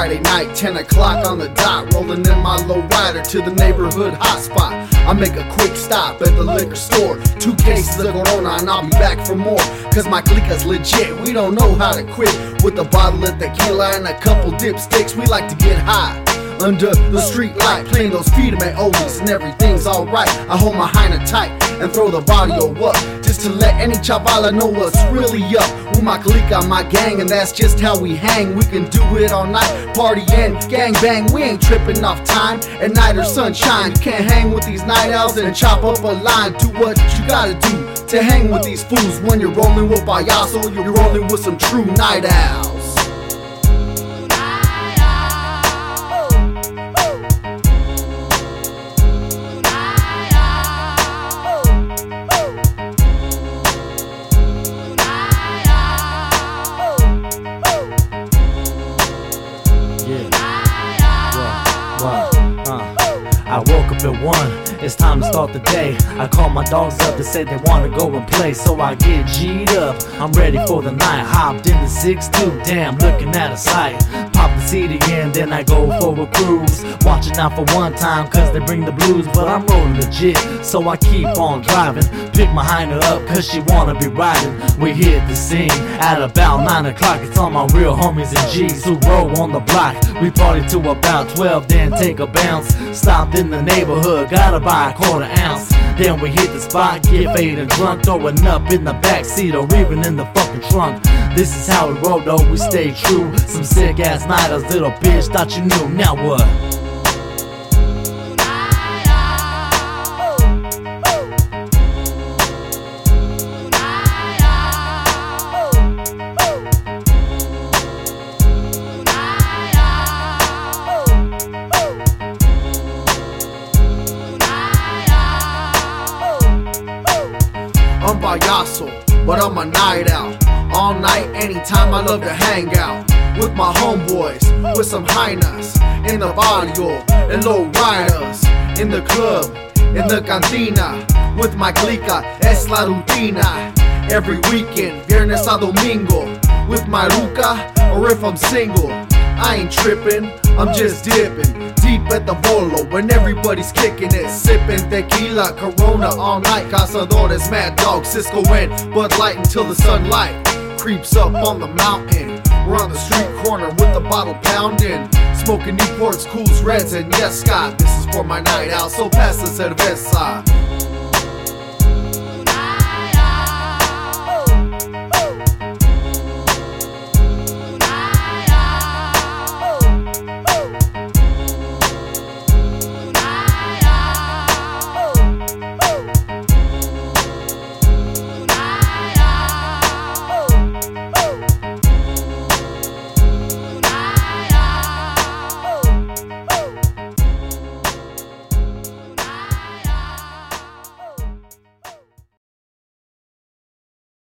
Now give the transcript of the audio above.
Friday night, 10 o'clock on the dot, rolling in my low rider to the neighborhood hotspot. I make a quick stop at the liquor store, two cases of Corona, and I'll be back for more. Cause my clique's legit, we don't know how to quit. With a bottle of tequila and a couple dipsticks, we like to get high under the street light, playing those feet of my oldies, oh, and everything's alright. I hold my hyena tight and throw the body up just to let any chavala know what's really up. With my clique on my gang, and that's just how we hang. We can do it all night, party and gang bang. We ain't tripping off time at night or sunshine. You can't hang with these night owls and chop up a line. Do what you gotta do to hang with these fools. When you're rolling with Payaso, you're rolling with some true night owls. Uh. I woke up at one, it's time to start the day. I call my dogs up to say they wanna go and play, so I get G'd up. I'm ready for the night, hopped in the 6-2, damn, looking at a sight. Pop the in, then I go for a cruise. Watching out for one time, cause they bring the blues, but I'm rolling legit, so I keep on driving. Pick my hinder up, cause she wanna be riding. We hit the scene at about 9 o'clock, it's all my real homies and G's who roll on the block. We party to about 12, then take a bounce. Stopped in the neighborhood, gotta buy a quarter ounce. Then we hit the spot, get faded drunk, throwing up in the backseat or even in the fucking trunk. This is how we roll though, we stay true. Some sick ass nighters, little bitch, thought you knew, now what? I'm Payaso, but I'm a night out. All night, anytime, I love to hang out with my homeboys, with some hyenas in the barrio, and low riders in the club, in the cantina, with my clica, es la rutina. Every weekend, viernes a domingo, with my ruca, or if I'm single, I ain't tripping, I'm just dipping. Deep at the bolo when everybody's kicking it, sipping tequila, Corona all night. Cazadores, Mad Dog, Cisco, and Bud Light until the sunlight creeps up on the mountain. We're on the street corner with the bottle pounding, smoking Newports, Cools, Reds, and yes, Scott, this is for my night out. So pass the cerveza.